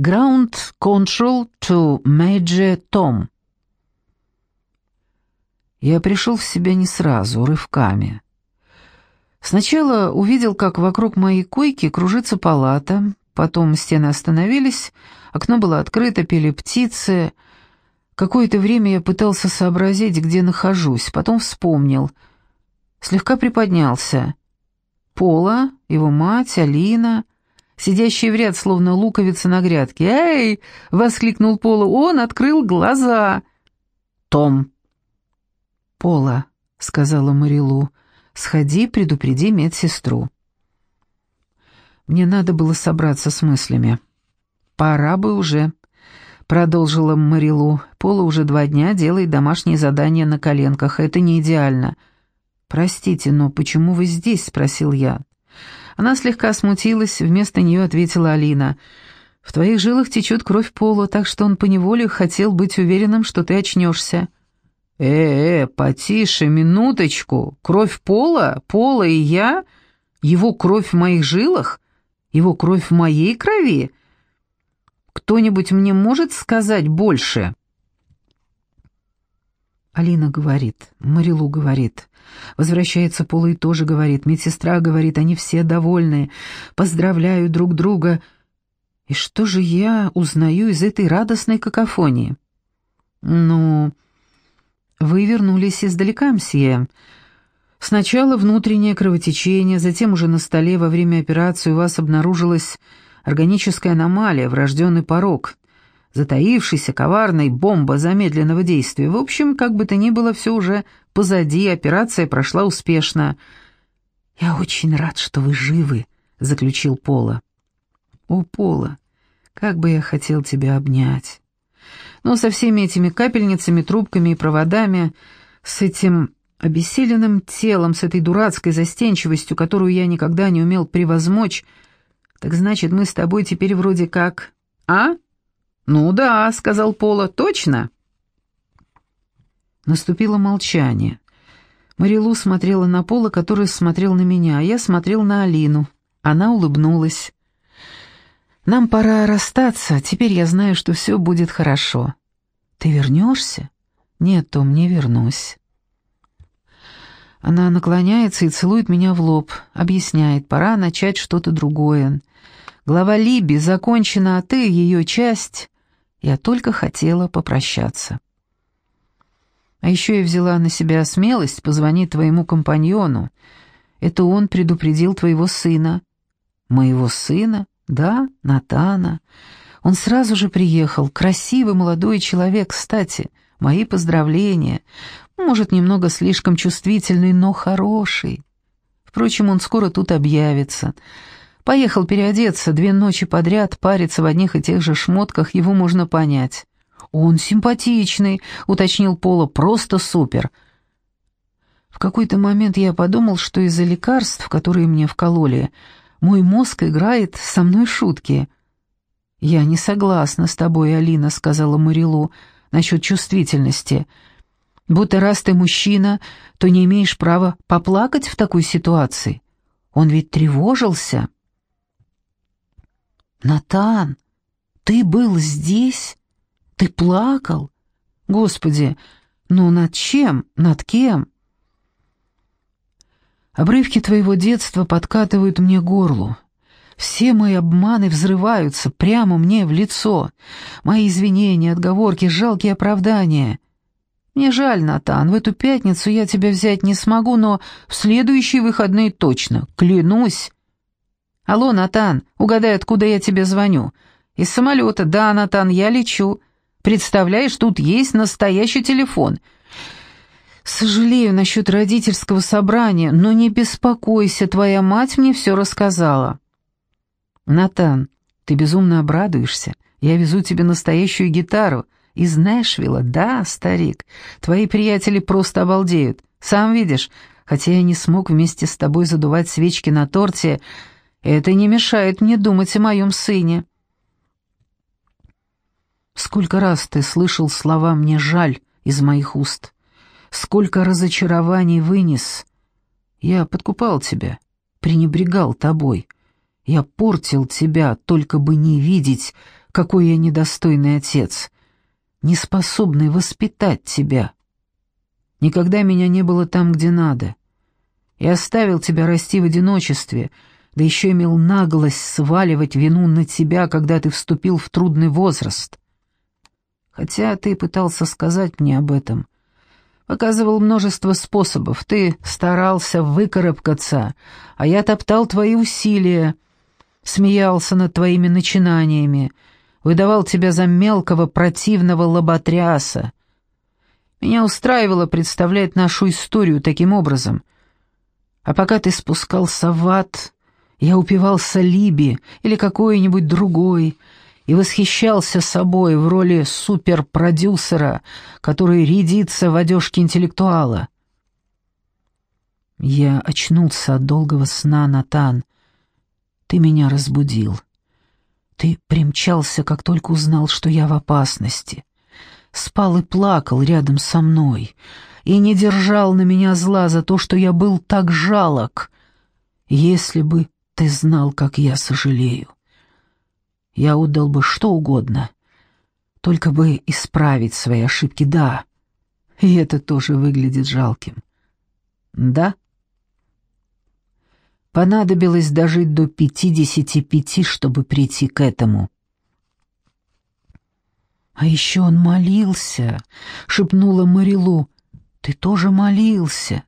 Ground Control to Major Tom. Я пришел в себя не сразу, рывками. Сначала увидел, как вокруг моей койки кружится палата, потом стены остановились, окно было открыто, пели птицы. Какое-то время я пытался сообразить, где нахожусь, потом вспомнил. Слегка приподнялся. Пола, его мать, Алина — сидящий в ряд, словно луковица на грядке. «Эй!» — воскликнул Пола. «Он открыл глаза!» «Том!» «Пола», — сказала Марилу, — «сходи, предупреди медсестру». Мне надо было собраться с мыслями. «Пора бы уже», — продолжила Марилу. «Пола уже два дня делает домашние задания на коленках. Это не идеально». «Простите, но почему вы здесь?» — спросил я. Она слегка смутилась, вместо нее ответила Алина. «В твоих жилах течет кровь Пола, так что он поневоле хотел быть уверенным, что ты очнешься». «Э-э, потише, минуточку. Кровь Пола? Пола и я? Его кровь в моих жилах? Его кровь в моей крови? Кто-нибудь мне может сказать больше?» Алина говорит, Марилу говорит. Возвращается Пола и тоже говорит. Медсестра говорит, они все довольны, поздравляют друг друга. И что же я узнаю из этой радостной какофонии? Ну, вы вернулись издалека, мсье. Сначала внутреннее кровотечение, затем уже на столе во время операции у вас обнаружилась органическая аномалия, врожденный порог — затаившейся коварной бомба замедленного действия. В общем, как бы то ни было, все уже позади, операция прошла успешно. «Я очень рад, что вы живы», — заключил Пола. «О, Пола, как бы я хотел тебя обнять!» Но со всеми этими капельницами, трубками и проводами, с этим обессиленным телом, с этой дурацкой застенчивостью, которую я никогда не умел превозмочь, так значит, мы с тобой теперь вроде как... А?» «Ну да», — сказал Пола, — «точно». Наступило молчание. Марилу смотрела на Пола, который смотрел на меня, а я смотрел на Алину. Она улыбнулась. «Нам пора расстаться, теперь я знаю, что все будет хорошо». «Ты вернешься?» «Нет, Том, не вернусь». Она наклоняется и целует меня в лоб, объясняет, пора начать что-то другое. Глава Либи закончена, а ты, ее часть, я только хотела попрощаться. А еще я взяла на себя смелость позвонить твоему компаньону. Это он предупредил твоего сына. Моего сына? Да, Натана. Он сразу же приехал. Красивый молодой человек, кстати. Мои поздравления. Может, немного слишком чувствительный, но хороший. Впрочем, он скоро тут объявится. Поехал переодеться, две ночи подряд париться в одних и тех же шмотках, его можно понять. «Он симпатичный», — уточнил Пола, — «просто супер». В какой-то момент я подумал, что из-за лекарств, которые мне вкололи, мой мозг играет со мной шутки. «Я не согласна с тобой, Алина», — сказала Марилу, — «насчет чувствительности. Будто раз ты мужчина, то не имеешь права поплакать в такой ситуации. Он ведь тревожился». «Натан, ты был здесь? Ты плакал? Господи, ну над чем, над кем?» Обрывки твоего детства подкатывают мне горлу. Все мои обманы взрываются прямо мне в лицо. Мои извинения, отговорки, жалкие оправдания. Мне жаль, Натан, в эту пятницу я тебя взять не смогу, но в следующие выходные точно, клянусь. «Алло, Натан, угадай, откуда я тебе звоню?» «Из самолета. Да, Натан, я лечу. Представляешь, тут есть настоящий телефон». «Сожалею насчет родительского собрания, но не беспокойся, твоя мать мне все рассказала». «Натан, ты безумно обрадуешься. Я везу тебе настоящую гитару. Из Нэшвилла, да, старик? Твои приятели просто обалдеют. Сам видишь, хотя я не смог вместе с тобой задувать свечки на торте, это не мешает мне думать о моем сыне. Сколько раз ты слышал слова «мне жаль» из моих уст? Сколько разочарований вынес? Я подкупал тебя, пренебрегал тобой. Я портил тебя, только бы не видеть, какой я недостойный отец, не способный воспитать тебя. Никогда меня не было там, где надо. Я оставил тебя расти в одиночестве, да еще имел наглость сваливать вину на тебя, когда ты вступил в трудный возраст. Хотя ты пытался сказать мне об этом. Показывал множество способов. Ты старался выкарабкаться, а я топтал твои усилия, смеялся над твоими начинаниями, выдавал тебя за мелкого противного лоботряса. Меня устраивало представлять нашу историю таким образом. А пока ты спускался в ад, я упивался Либи или какой-нибудь другой и восхищался собой в роли суперпродюсера, который рядится в одежке интеллектуала. Я очнулся от долгого сна, Натан. Ты меня разбудил. Ты примчался, как только узнал, что я в опасности. Спал и плакал рядом со мной, и не держал на меня зла за то, что я был так жалок. Если бы ты знал, как я сожалею. Я отдал бы что угодно, только бы исправить свои ошибки, да. И это тоже выглядит жалким. Да? Понадобилось дожить до пятидесяти пяти, чтобы прийти к этому. «А еще он молился», — шепнула Марилу. «Ты тоже молился».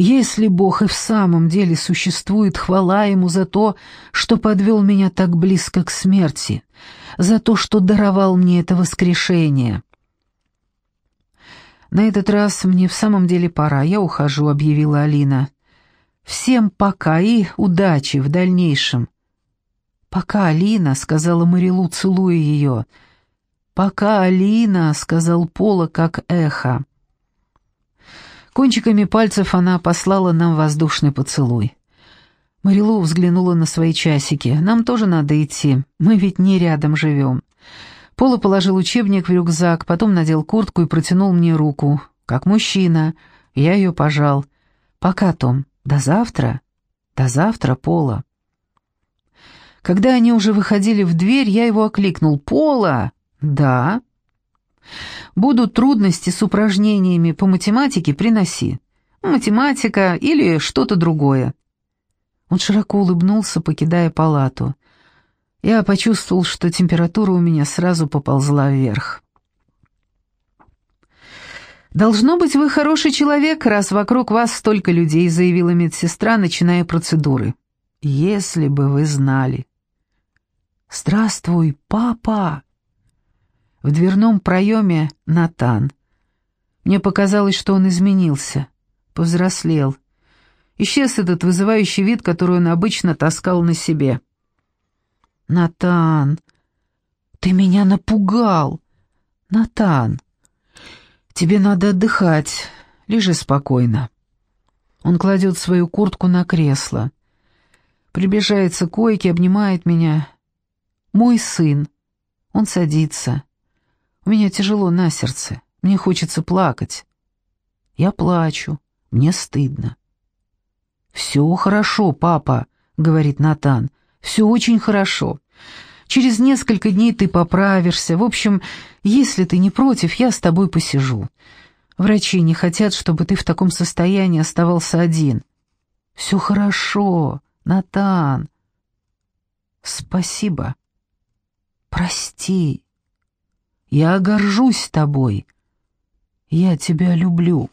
Если Бог и в самом деле существует, хвала Ему за то, что подвел меня так близко к смерти, за то, что даровал мне это воскрешение. «На этот раз мне в самом деле пора, я ухожу», — объявила Алина. Всем пока и удачи в дальнейшем». «Пока, Алина», — сказала Марилу, целуя ее. «Пока, Алина», — сказал Пола, как эхо. Кончиками пальцев она послала нам воздушный поцелуй. Марилу взглянула на свои часики. «Нам тоже надо идти, мы ведь не рядом живем». Пола положил учебник в рюкзак, потом надел куртку и протянул мне руку. Как мужчина. Я ее пожал. «Пока, Том». «До завтра? До завтра, Пола». Когда они уже выходили в дверь, я его окликнул. «Пола!» «Да». «Будут трудности с упражнениями по математике, приноси. Математика или что-то другое». Он широко улыбнулся, покидая палату. Я почувствовал, что температура у меня сразу поползла вверх. «Должно быть, вы хороший человек, раз вокруг вас столько людей», — заявила медсестра, начиная процедуры. «Если бы вы знали». «Здравствуй, папа!» В дверном проеме Натан. Мне показалось, что он изменился, повзрослел. Исчез этот вызывающий вид, который он обычно таскал на себе. «Натан, ты меня напугал! Натан!» «Тебе надо отдыхать. Лежи спокойно». Он кладет свою куртку на кресло. Приближается к койке, обнимает меня. «Мой сын». Он садится. У меня тяжело на сердце. Мне хочется плакать. Я плачу. Мне стыдно. «Все хорошо, папа», — говорит Натан. «Все очень хорошо. Через несколько дней ты поправишься. В общем, если ты не против, я с тобой посижу. Врачи не хотят, чтобы ты в таком состоянии оставался один. Все хорошо, Натан. Спасибо. Прости. Я горжусь тобой. Я тебя люблю.